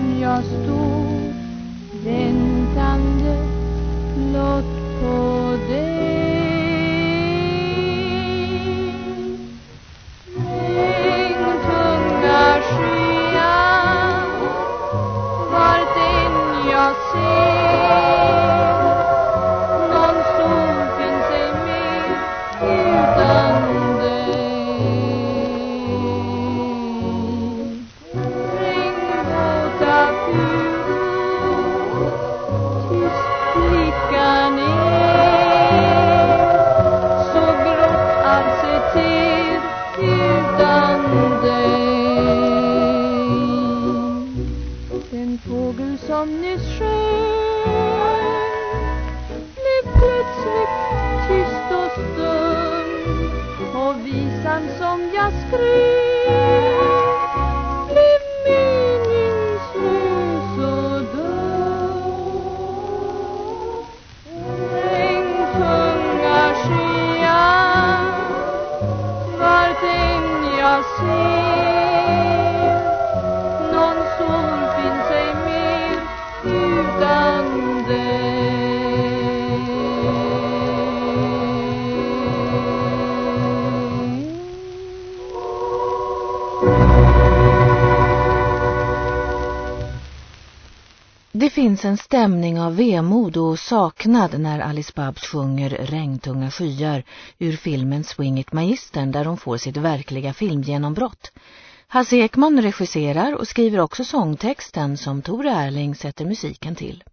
som jag stod. Visan som jag skrev. Blev meningslös och dum Regntunga skyar vart än jag ser. Det finns en stämning av vemod och saknad när Alice Babs sjunger Regntunga skyar ur filmen Swing It Magistern där hon får sitt verkliga filmgenombrott. Hasse Ekman regisserar och skriver också sångtexten som Tore Erling sätter musiken till.